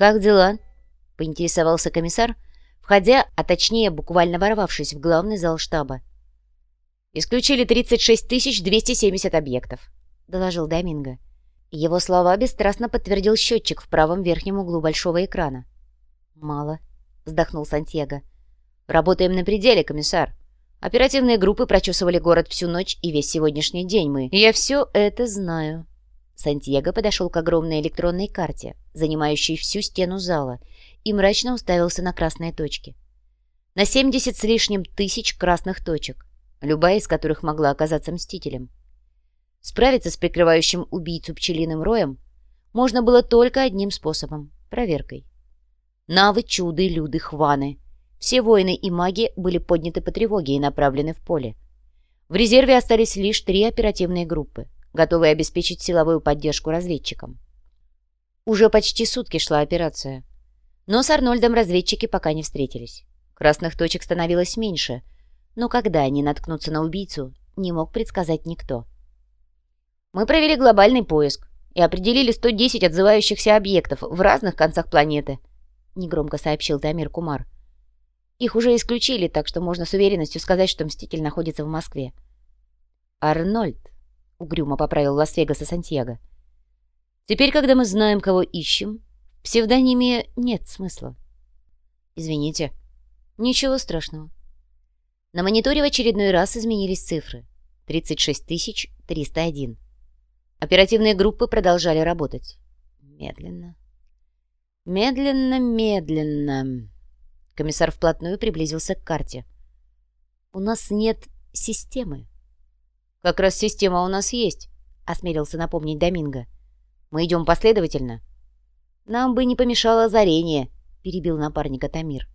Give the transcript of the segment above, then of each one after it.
«Как дела?» — поинтересовался комиссар, входя, а точнее буквально ворвавшись в главный зал штаба. «Исключили 36 270 объектов», — доложил Доминго. Его слова бесстрастно подтвердил счетчик в правом верхнем углу большого экрана. «Мало», — вздохнул Сантьяго. «Работаем на пределе, комиссар. Оперативные группы прочесывали город всю ночь и весь сегодняшний день мы. Я все это знаю». Сантьяго подошел к огромной электронной карте, занимающей всю стену зала, и мрачно уставился на красные точки. На 70 с лишним тысяч красных точек, любая из которых могла оказаться мстителем. Справиться с прикрывающим убийцу пчелиным роем можно было только одним способом — проверкой. Навы, чуды, люды, хваны — все воины и маги были подняты по тревоге и направлены в поле. В резерве остались лишь три оперативные группы, готовые обеспечить силовую поддержку разведчикам. Уже почти сутки шла операция. Но с Арнольдом разведчики пока не встретились. Красных точек становилось меньше, но когда они наткнутся на убийцу, не мог предсказать никто. Мы провели глобальный поиск и определили 110 отзывающихся объектов в разных концах планеты, негромко сообщил Тамир Кумар. Их уже исключили, так что можно с уверенностью сказать, что Мститель находится в Москве. «Арнольд», — угрюмо поправил Лас-Вегаса Сантьяго. «Теперь, когда мы знаем, кого ищем, в псевдониме нет смысла». «Извините». «Ничего страшного». На мониторе в очередной раз изменились цифры. 36 301. Оперативные группы продолжали работать. Медленно. Медленно, медленно. Комиссар вплотную приблизился к карте. «У нас нет системы». «Как раз система у нас есть», — осмелился напомнить Доминго. «Мы идем последовательно». «Нам бы не помешало озарение», — перебил напарника Тамир.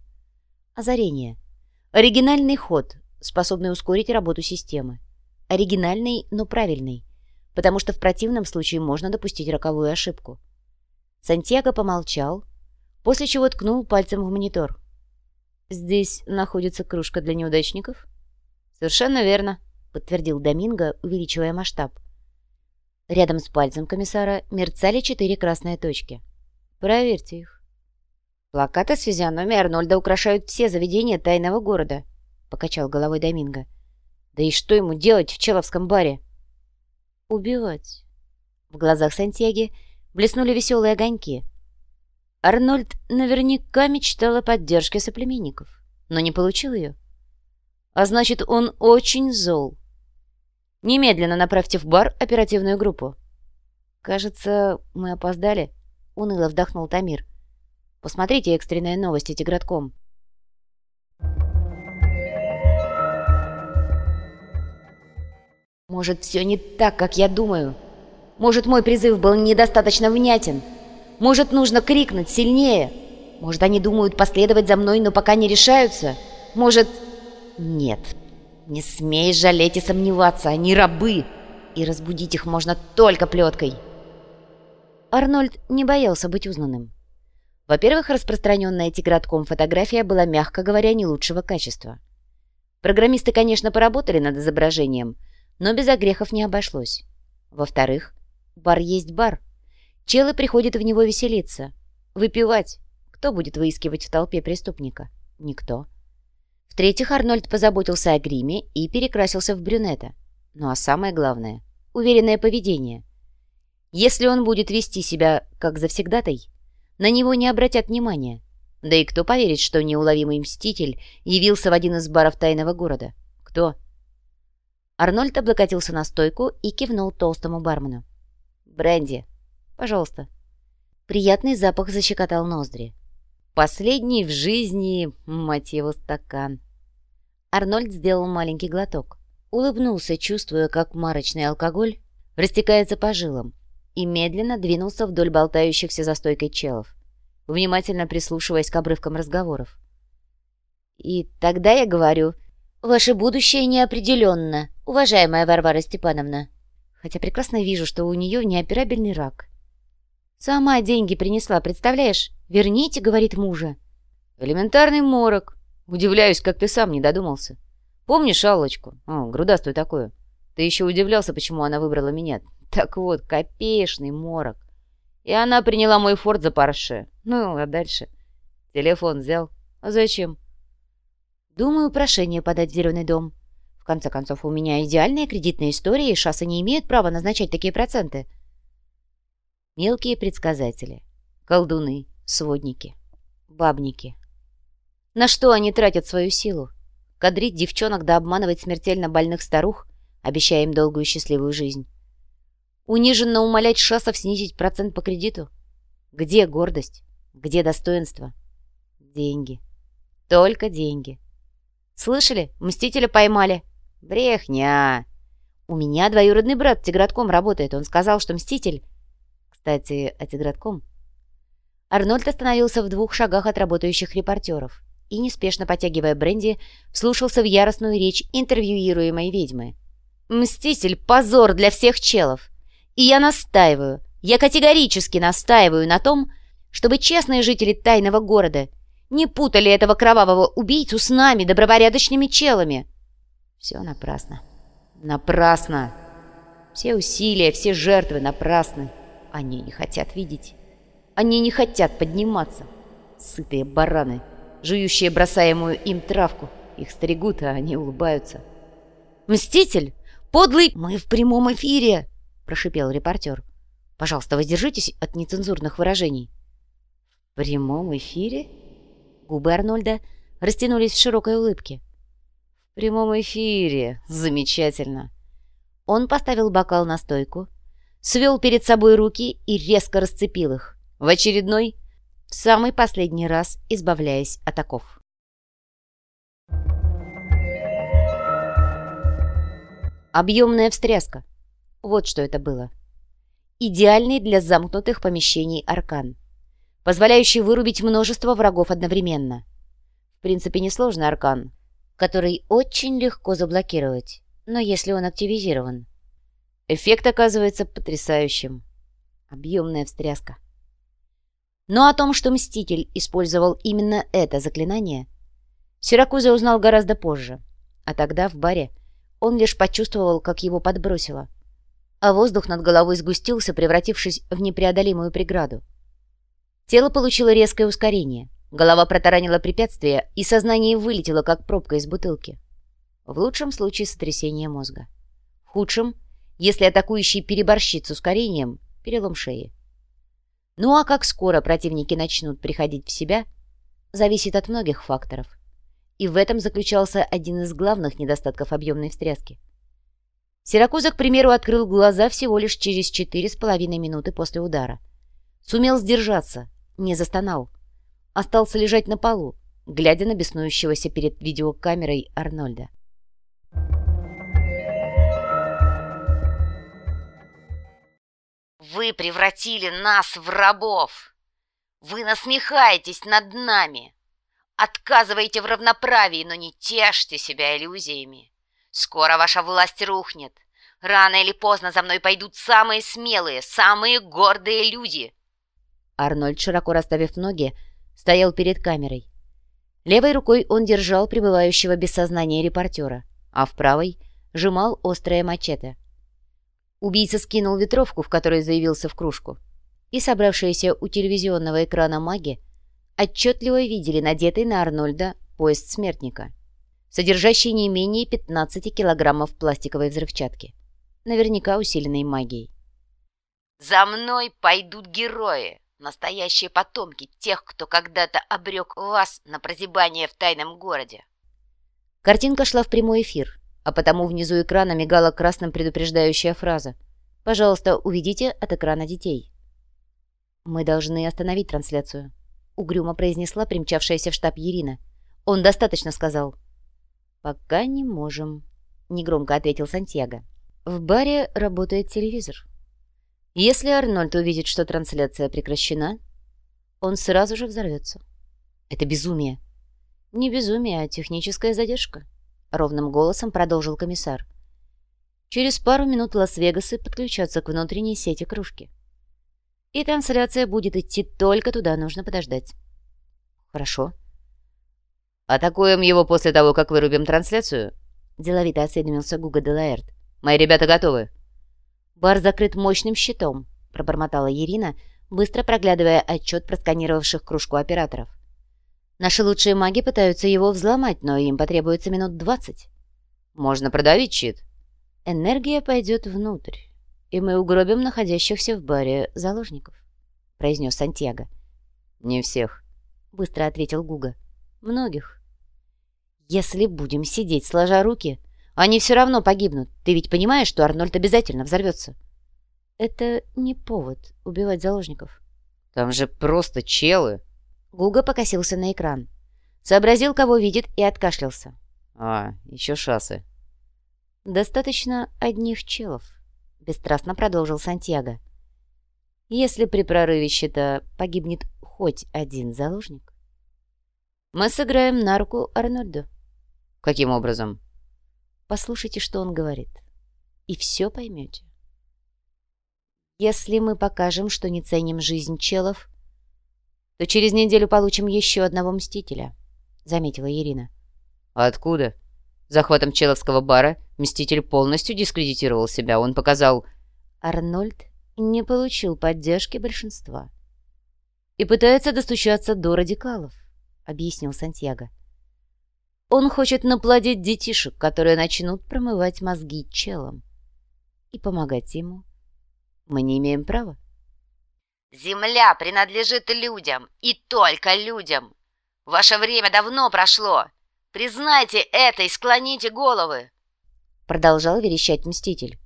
«Озарение. Оригинальный ход, способный ускорить работу системы. Оригинальный, но правильный, потому что в противном случае можно допустить роковую ошибку». Сантьяго помолчал, после чего ткнул пальцем в монитор. «Здесь находится кружка для неудачников?» «Совершенно верно», — подтвердил Доминго, увеличивая масштаб. Рядом с пальцем комиссара мерцали четыре красные точки. «Проверьте их». «Плакаты с физиономией Арнольда украшают все заведения тайного города», — покачал головой Доминго. «Да и что ему делать в Человском баре?» «Убивать». В глазах Сантьяги блеснули веселые огоньки — Арнольд наверняка мечтал о поддержке соплеменников, но не получил ее. А значит, он очень зол. Немедленно направьте в бар оперативную группу. Кажется, мы опоздали, — уныло вдохнул Тамир. Посмотрите экстренные новости Тигратком. Может, все не так, как я думаю. Может, мой призыв был недостаточно внятен. — может, нужно крикнуть сильнее? Может, они думают последовать за мной, но пока не решаются? Может... Нет, не смей жалеть и сомневаться, они рабы, и разбудить их можно только плеткой. Арнольд не боялся быть узнанным. Во-первых, распространенная тигратком фотография была, мягко говоря, не лучшего качества. Программисты, конечно, поработали над изображением, но без огрехов не обошлось. Во-вторых, бар есть бар — Челы приходят в него веселиться, выпивать. Кто будет выискивать в толпе преступника? Никто. В-третьих, Арнольд позаботился о гриме и перекрасился в брюнета. Ну а самое главное — уверенное поведение. Если он будет вести себя как завсегдатай, на него не обратят внимания. Да и кто поверит, что неуловимый мститель явился в один из баров тайного города? Кто? Арнольд облокотился на стойку и кивнул толстому бармену. «Бренди, Пожалуйста». Приятный запах защекотал ноздри. Последний в жизни, мать его, стакан. Арнольд сделал маленький глоток. Улыбнулся, чувствуя, как марочный алкоголь растекается по жилам, и медленно двинулся вдоль болтающихся за стойкой челов, внимательно прислушиваясь к обрывкам разговоров. «И тогда я говорю, ваше будущее неопределенно, уважаемая Варвара Степановна, хотя прекрасно вижу, что у нее неоперабельный рак». Сама деньги принесла, представляешь? Верните, говорит мужа. Элементарный морок. Удивляюсь, как ты сам не додумался. Помнишь Аллочку? О, грудастую такую. Ты еще удивлялся, почему она выбрала меня. Так вот, копеечный морок. И она приняла мой форт за парше. Ну, а дальше? Телефон взял. А зачем? Думаю, прошение подать в Зеленый дом. В конце концов, у меня идеальная кредитная история, и шассы не имеют права назначать такие проценты. Мелкие предсказатели. Колдуны, сводники, бабники. На что они тратят свою силу? Кадрить девчонок да обманывать смертельно больных старух, обещая им долгую счастливую жизнь. Униженно умолять шасов снизить процент по кредиту? Где гордость? Где достоинство? Деньги. Только деньги. Слышали? Мстителя поймали. Брехня. У меня двоюродный брат Тигратком работает. Он сказал, что Мститель... Кстати, о Тигратком. Арнольд остановился в двух шагах от работающих репортеров и, неспешно потягивая бренди, вслушался в яростную речь интервьюируемой ведьмы. «Мститель — позор для всех челов!» И я настаиваю, я категорически настаиваю на том, чтобы честные жители тайного города не путали этого кровавого убийцу с нами, добропорядочными челами. Все напрасно. Напрасно. Все усилия, все жертвы напрасны. Они не хотят видеть. Они не хотят подниматься. Сытые бараны, жующие бросаемую им травку. Их стригут, а они улыбаются. «Мститель! Подлый! Мы в прямом эфире!» — прошипел репортер. «Пожалуйста, воздержитесь от нецензурных выражений». «В прямом эфире?» Губы Арнольда растянулись в широкой улыбке. «В прямом эфире! Замечательно!» Он поставил бокал на стойку, свел перед собой руки и резко расцепил их. В очередной, в самый последний раз избавляясь от оков. Объемная встряска. Вот что это было. Идеальный для замкнутых помещений аркан, позволяющий вырубить множество врагов одновременно. В принципе, несложный аркан, который очень легко заблокировать, но если он активизирован. Эффект оказывается потрясающим. Объемная встряска. Но о том, что Мститель использовал именно это заклинание, Сиракуза узнал гораздо позже, а тогда в баре он лишь почувствовал, как его подбросило а воздух над головой сгустился, превратившись в непреодолимую преграду. Тело получило резкое ускорение, голова протаранила препятствие, и сознание вылетело, как пробка из бутылки. В лучшем случае сотрясение мозга. В худшем, если атакующий переборщит с ускорением, перелом шеи. Ну а как скоро противники начнут приходить в себя, зависит от многих факторов. И в этом заключался один из главных недостатков объемной встряски – Сиракуза, к примеру, открыл глаза всего лишь через четыре с половиной минуты после удара. Сумел сдержаться, не застонал. Остался лежать на полу, глядя на беснующегося перед видеокамерой Арнольда. «Вы превратили нас в рабов! Вы насмехаетесь над нами! Отказываете в равноправии, но не тешьте себя иллюзиями! Скоро ваша власть рухнет. Рано или поздно за мной пойдут самые смелые, самые гордые люди. Арнольд, широко расставив ноги, стоял перед камерой. Левой рукой он держал пребывающего без сознания репортера, а в правой сжимал острое мачете. Убийца скинул ветровку, в которой заявился в кружку, и собравшиеся у телевизионного экрана маги отчетливо видели надетый на Арнольда поезд смертника содержащий не менее 15 килограммов пластиковой взрывчатки, наверняка усиленной магией. «За мной пойдут герои, настоящие потомки тех, кто когда-то обрек вас на прозябание в тайном городе». Картинка шла в прямой эфир, а потому внизу экрана мигала красным предупреждающая фраза «Пожалуйста, уведите от экрана детей». «Мы должны остановить трансляцию», — угрюмо произнесла примчавшаяся в штаб Ирина. «Он достаточно сказал». «Пока не можем», — негромко ответил Сантьяго. «В баре работает телевизор. Если Арнольд увидит, что трансляция прекращена, он сразу же взорвется. Это безумие». «Не безумие, а техническая задержка», — ровным голосом продолжил комиссар. «Через пару минут Лас-Вегасы подключатся к внутренней сети кружки. И трансляция будет идти только туда, нужно подождать». «Хорошо», «Атакуем его после того, как вырубим трансляцию?» Деловито осведомился Гуга Делаэрт. «Мои ребята готовы». «Бар закрыт мощным щитом», — пробормотала Ирина, быстро проглядывая отчет просканировавших кружку операторов. «Наши лучшие маги пытаются его взломать, но им потребуется минут двадцать». «Можно продавить щит». «Энергия пойдет внутрь, и мы угробим находящихся в баре заложников», — произнес Сантьяго. «Не всех», — быстро ответил Гуга. «Многих». «Если будем сидеть сложа руки, они все равно погибнут. Ты ведь понимаешь, что Арнольд обязательно взорвется?» «Это не повод убивать заложников». «Там же просто челы». Гуга покосился на экран. Сообразил, кого видит, и откашлялся. «А, еще шассы». «Достаточно одних челов», — бесстрастно продолжил Сантьяго. «Если при прорыве щита погибнет хоть один заложник, мы сыграем на руку Арнольду». «Каким образом?» Послушайте, что он говорит, и все поймете. Если мы покажем, что не ценим жизнь челов, то через неделю получим еще одного Мстителя», — заметила Ирина. откуда? Захватом человского бара Мститель полностью дискредитировал себя. Он показал... Арнольд не получил поддержки большинства. «И пытается достучаться до радикалов», — объяснил Сантьяго. Он хочет наплодить детишек, которые начнут промывать мозги челом. И помогать ему мы не имеем права. Земля принадлежит людям, и только людям. Ваше время давно прошло. Признайте это и склоните головы. Продолжал верещать Мститель.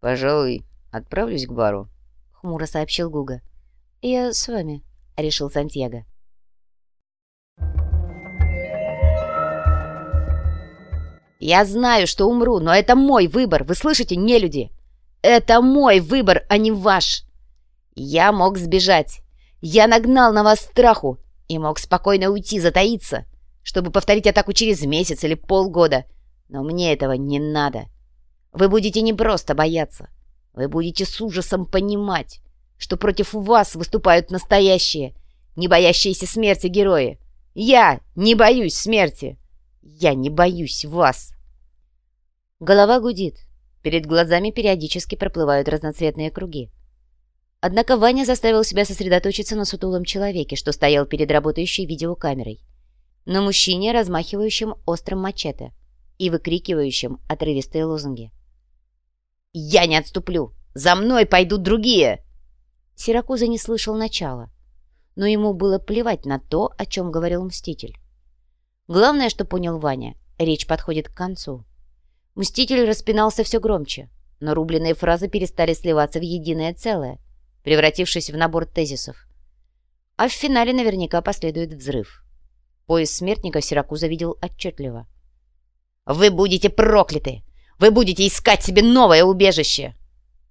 Пожалуй, отправлюсь к бару. Хмуро сообщил Гуга. Я с вами, решил Сантьяго. Я знаю, что умру, но это мой выбор, вы слышите, не люди? Это мой выбор, а не ваш. Я мог сбежать. Я нагнал на вас страху и мог спокойно уйти, затаиться, чтобы повторить атаку через месяц или полгода. Но мне этого не надо. Вы будете не просто бояться. Вы будете с ужасом понимать, что против вас выступают настоящие, не боящиеся смерти герои. Я не боюсь смерти. Я не боюсь вас. Голова гудит. Перед глазами периодически проплывают разноцветные круги. Однако Ваня заставил себя сосредоточиться на сутулом человеке, что стоял перед работающей видеокамерой. На мужчине, размахивающем острым мачете и выкрикивающем отрывистые лозунги. «Я не отступлю! За мной пойдут другие!» Сиракуза не слышал начала, но ему было плевать на то, о чем говорил Мститель. Главное, что понял Ваня, речь подходит к концу. Мститель распинался все громче, но рубленые фразы перестали сливаться в единое целое, превратившись в набор тезисов. А в финале наверняка последует взрыв. Пояс смертника Сиракуза видел отчетливо. «Вы будете прокляты! Вы будете искать себе новое убежище!»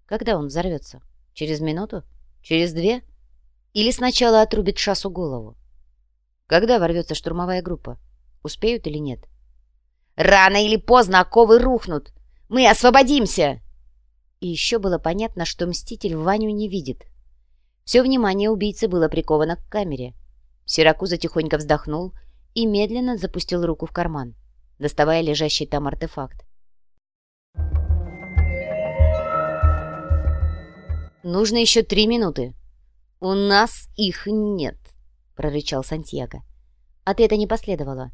Когда он взорвется? Через минуту? Через две? Или сначала отрубит шасу голову? Когда ворвется штурмовая группа? Успеют или нет? «Рано или поздно оковы рухнут! Мы освободимся!» И еще было понятно, что Мститель Ваню не видит. Все внимание убийцы было приковано к камере. Сиракуза тихонько вздохнул и медленно запустил руку в карман, доставая лежащий там артефакт. «Нужно еще три минуты. У нас их нет», — прорычал Сантьяго. Ответа не последовало.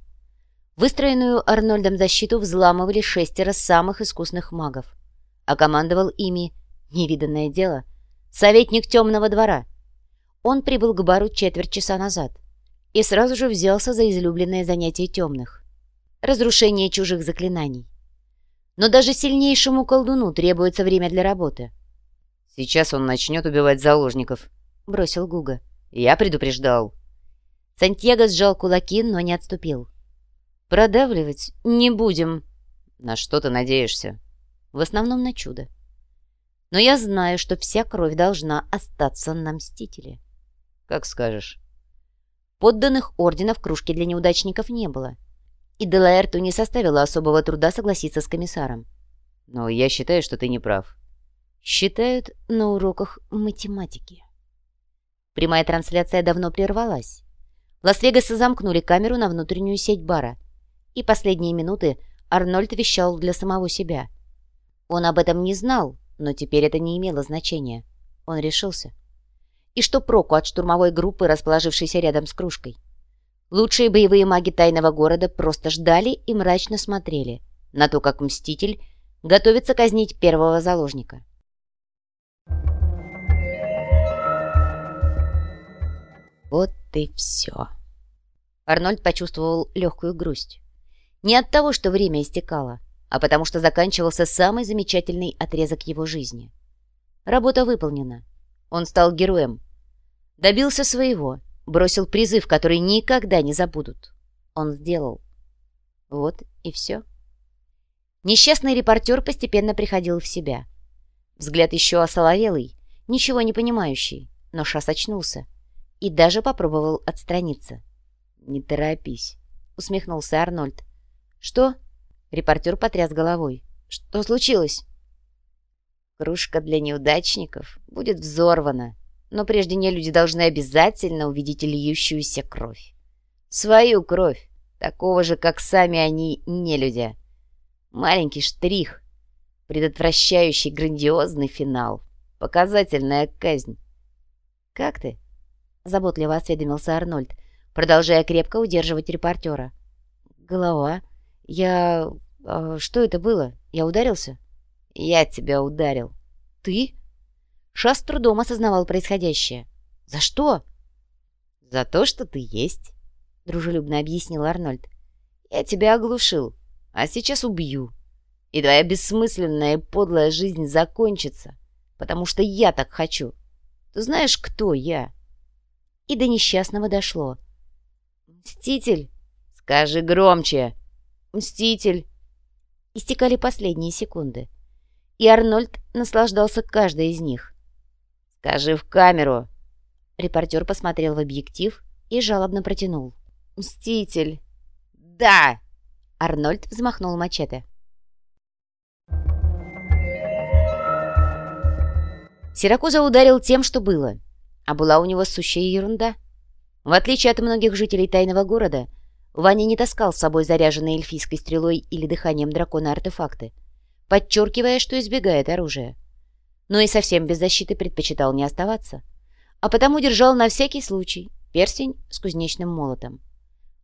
Выстроенную Арнольдом защиту взламывали шестеро самых искусных магов. А командовал ими, невиданное дело, советник темного двора. Он прибыл к бару четверть часа назад и сразу же взялся за излюбленное занятие темных — разрушение чужих заклинаний. Но даже сильнейшему колдуну требуется время для работы. «Сейчас он начнет убивать заложников», — бросил Гуга. «Я предупреждал». Сантьяго сжал кулаки, но не отступил. «Продавливать не будем». «На что ты надеешься?» «В основном на чудо. Но я знаю, что вся кровь должна остаться на Мстителе». «Как скажешь». Подданных орденов кружки для неудачников не было. И Делаэрту не составило особого труда согласиться с комиссаром. «Но я считаю, что ты не прав». «Считают на уроках математики». Прямая трансляция давно прервалась. Лас-Вегаса замкнули камеру на внутреннюю сеть бара, и последние минуты Арнольд вещал для самого себя. Он об этом не знал, но теперь это не имело значения. Он решился. И что проку от штурмовой группы, расположившейся рядом с кружкой? Лучшие боевые маги тайного города просто ждали и мрачно смотрели на то, как Мститель готовится казнить первого заложника. Вот и все. Арнольд почувствовал легкую грусть. Не от того, что время истекало, а потому что заканчивался самый замечательный отрезок его жизни. Работа выполнена. Он стал героем. Добился своего, бросил призыв, который никогда не забудут. Он сделал. Вот и все. Несчастный репортер постепенно приходил в себя. Взгляд еще осоловелый, ничего не понимающий, но Шас очнулся и даже попробовал отстраниться. «Не торопись», — усмехнулся Арнольд. «Что?» — репортер потряс головой. «Что случилось?» «Кружка для неудачников будет взорвана, но прежде не люди должны обязательно увидеть льющуюся кровь. Свою кровь, такого же, как сами они, не люди. Маленький штрих, предотвращающий грандиозный финал, показательная казнь. «Как ты?» — заботливо осведомился Арнольд, продолжая крепко удерживать репортера. «Голова. Я... А что это было? Я ударился?» «Я тебя ударил». «Ты?» Ша с трудом осознавал происходящее. «За что?» «За то, что ты есть», — дружелюбно объяснил Арнольд. «Я тебя оглушил, а сейчас убью. И твоя бессмысленная и подлая жизнь закончится, потому что я так хочу. Ты знаешь, кто я?» И до несчастного дошло. «Мститель!» «Скажи громче!» «Мститель!» Истекали последние секунды, и Арнольд наслаждался каждой из них. «Скажи в камеру!» Репортер посмотрел в объектив и жалобно протянул. «Мститель!» «Да!» Арнольд взмахнул мачете. Сиракуза ударил тем, что было, а была у него сущая ерунда. В отличие от многих жителей тайного города, Ваня не таскал с собой заряженные эльфийской стрелой или дыханием дракона артефакты, подчеркивая, что избегает оружия но и совсем без защиты предпочитал не оставаться, а потому держал на всякий случай перстень с кузнечным молотом.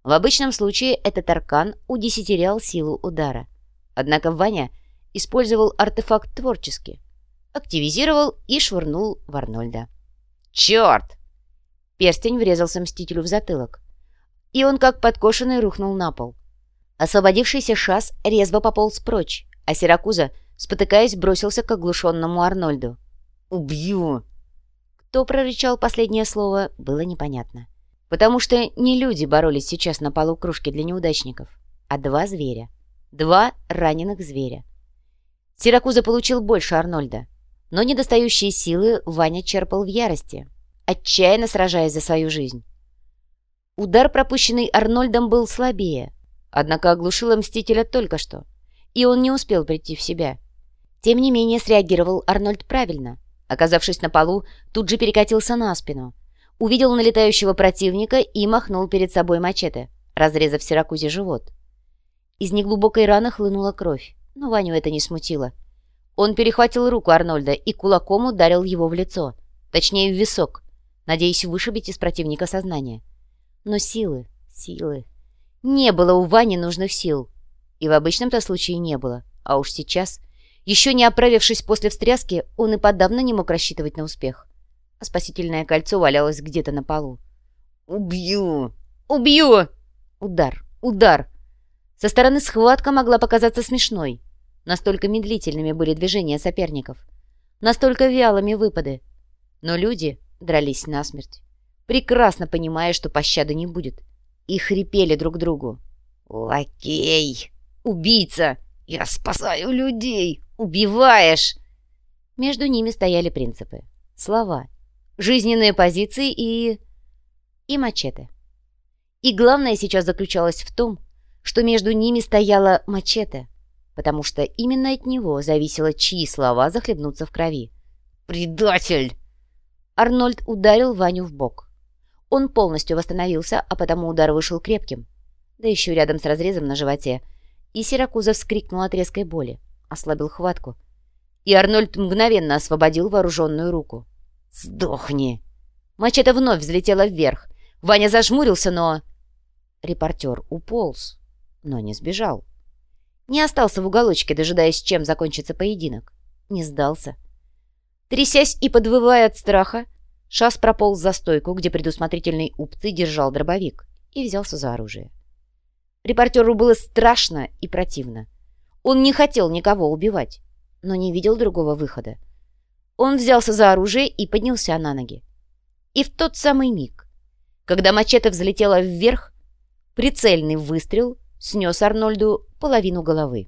В обычном случае этот аркан удесятерял силу удара, однако Ваня использовал артефакт творчески, активизировал и швырнул в Арнольда. «Черт!» Перстень врезался Мстителю в затылок, и он как подкошенный рухнул на пол. Освободившийся шас резво пополз прочь, а Сиракуза — спотыкаясь, бросился к оглушенному Арнольду. «Убью!» Кто прорычал последнее слово, было непонятно. Потому что не люди боролись сейчас на полу кружки для неудачников, а два зверя. Два раненых зверя. Сиракуза получил больше Арнольда, но недостающие силы Ваня черпал в ярости, отчаянно сражаясь за свою жизнь. Удар, пропущенный Арнольдом, был слабее, однако оглушила Мстителя только что, и он не успел прийти в себя. Тем не менее, среагировал Арнольд правильно. Оказавшись на полу, тут же перекатился на спину. Увидел налетающего противника и махнул перед собой мачете, разрезав Сиракузе живот. Из неглубокой раны хлынула кровь, но Ваню это не смутило. Он перехватил руку Арнольда и кулаком ударил его в лицо, точнее в висок, надеясь вышибить из противника сознание. Но силы, силы... Не было у Вани нужных сил. И в обычном-то случае не было. А уж сейчас еще не оправившись после встряски, он и подавно не мог рассчитывать на успех. А спасительное кольцо валялось где-то на полу. «Убью! Убью!» Удар, удар. Со стороны схватка могла показаться смешной. Настолько медлительными были движения соперников. Настолько вялыми выпады. Но люди дрались насмерть, прекрасно понимая, что пощады не будет. И хрипели друг другу. «Лакей! Убийца! Я спасаю людей! убиваешь!» Между ними стояли принципы, слова, жизненные позиции и... и мачете. И главное сейчас заключалось в том, что между ними стояла мачете, потому что именно от него зависело, чьи слова захлебнутся в крови. «Предатель!» Арнольд ударил Ваню в бок. Он полностью восстановился, а потому удар вышел крепким. Да еще рядом с разрезом на животе. И Сиракуза вскрикнул от резкой боли ослабил хватку, и Арнольд мгновенно освободил вооруженную руку. «Сдохни!» Мачете вновь взлетела вверх. Ваня зажмурился, но... Репортер уполз, но не сбежал. Не остался в уголочке, дожидаясь, чем закончится поединок. Не сдался. Трясясь и подвывая от страха, Шас прополз за стойку, где предусмотрительный Упцы держал дробовик, и взялся за оружие. Репортеру было страшно и противно. Он не хотел никого убивать, но не видел другого выхода. Он взялся за оружие и поднялся на ноги. И в тот самый миг, когда мачете взлетела вверх, прицельный выстрел снес Арнольду половину головы.